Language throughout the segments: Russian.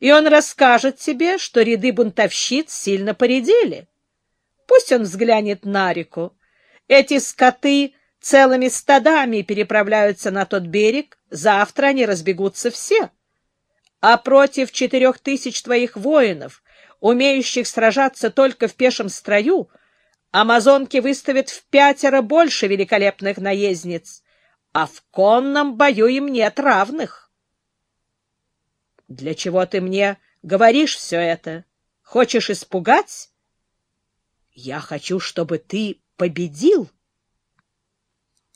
и он расскажет тебе, что ряды бунтовщиц сильно поредели. Пусть он взглянет на реку. Эти скоты целыми стадами переправляются на тот берег, завтра они разбегутся все. А против четырех тысяч твоих воинов, умеющих сражаться только в пешем строю, амазонки выставят в пятеро больше великолепных наездниц, а в конном бою им нет равных. Для чего ты мне говоришь все это? Хочешь испугать? Я хочу, чтобы ты победил.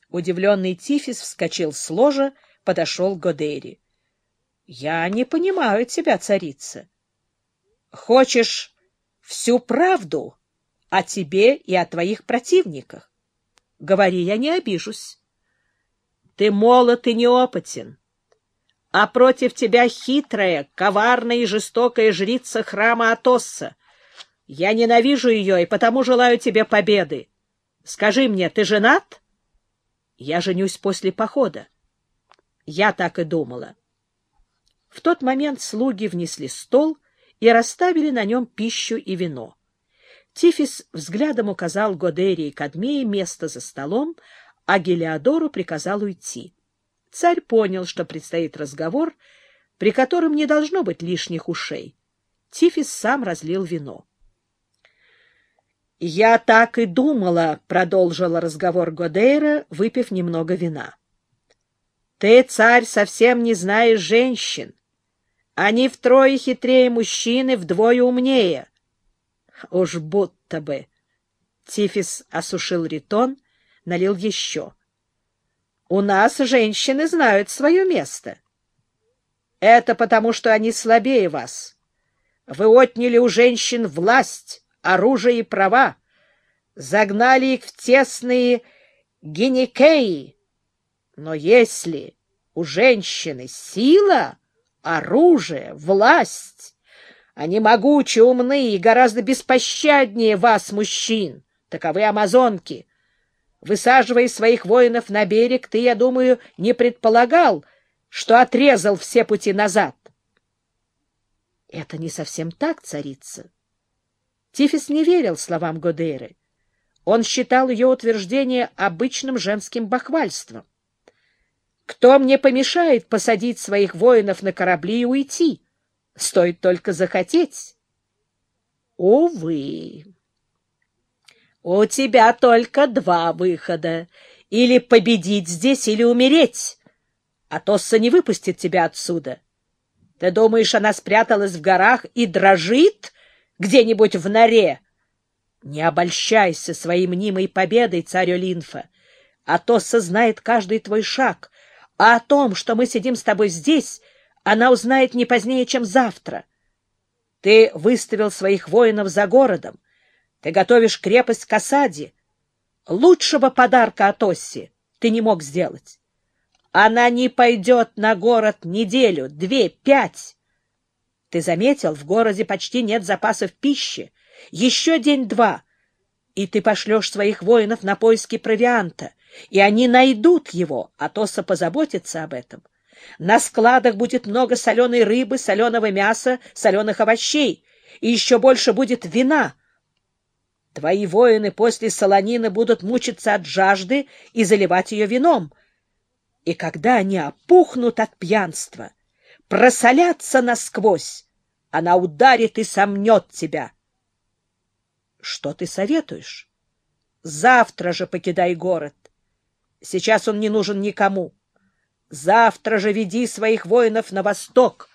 Удивленный Тифис вскочил с ложа, подошел к Годери. — Я не понимаю тебя, царица. Хочешь всю правду о тебе и о твоих противниках? Говори, я не обижусь. Ты молод и неопытен, а против тебя хитрая, коварная и жестокая жрица храма Атосса. Я ненавижу ее и потому желаю тебе победы. Скажи мне, ты женат? Я женюсь после похода. Я так и думала. В тот момент слуги внесли стол и расставили на нем пищу и вино. Тифис взглядом указал Годери и Кадмее место за столом, а Гелиодору приказал уйти. Царь понял, что предстоит разговор, при котором не должно быть лишних ушей. Тифис сам разлил вино. «Я так и думала», — продолжила разговор Годейра, выпив немного вина. «Ты, царь, совсем не знаешь женщин. Они втрое хитрее мужчины, вдвое умнее». «Уж будто бы!» Тифис осушил ритон, налил еще. «У нас женщины знают свое место. Это потому, что они слабее вас. Вы отняли у женщин власть» оружие и права, загнали их в тесные геникеи. Но если у женщины сила, оружие, власть, они могучи, умны и гораздо беспощаднее вас, мужчин, таковы амазонки. Высаживая своих воинов на берег, ты, я думаю, не предполагал, что отрезал все пути назад. — Это не совсем так, царица. Тифис не верил словам Годейры. Он считал ее утверждение обычным женским бахвальством. «Кто мне помешает посадить своих воинов на корабли и уйти? Стоит только захотеть». «Увы, у тебя только два выхода — или победить здесь, или умереть. А Тосса не выпустит тебя отсюда. Ты думаешь, она спряталась в горах и дрожит?» где-нибудь в норе. Не обольщайся своей мнимой победой, царь Олинфа, а то сознает каждый твой шаг, а о том, что мы сидим с тобой здесь, она узнает не позднее, чем завтра. Ты выставил своих воинов за городом, ты готовишь крепость к осаде. Лучшего подарка от Осси ты не мог сделать. Она не пойдет на город неделю, две, пять. Ты заметил, в городе почти нет запасов пищи. Еще день-два, и ты пошлешь своих воинов на поиски провианта, и они найдут его, а Тоса позаботится об этом. На складах будет много соленой рыбы, соленого мяса, соленых овощей, и еще больше будет вина. Твои воины после солонины будут мучиться от жажды и заливать ее вином. И когда они опухнут от пьянства, просолятся насквозь. Она ударит и сомнет тебя. Что ты советуешь? Завтра же покидай город. Сейчас он не нужен никому. Завтра же веди своих воинов на восток.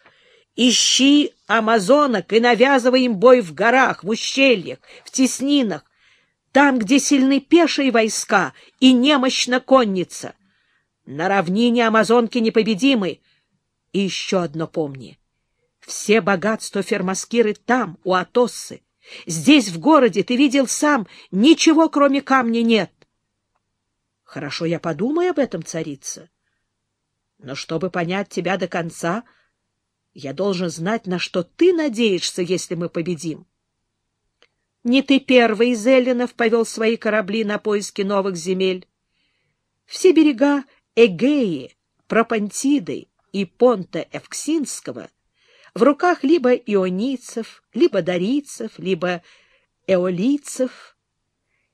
Ищи амазонок и навязывай им бой в горах, в ущельях, в теснинах, там, где сильны пешие войска и немощна конница. На равнине амазонки непобедимы, и еще одно помни. Все богатства Фермаскиры там, у Атоссы. Здесь, в городе, ты видел сам, ничего, кроме камня, нет. Хорошо, я подумаю об этом, царица. Но чтобы понять тебя до конца, я должен знать, на что ты надеешься, если мы победим. Не ты первый из эллинов повел свои корабли на поиски новых земель. Все берега Эгеи, Пропантиды и Понта Эвксинского в руках либо ионийцев, либо дарийцев, либо эолийцев.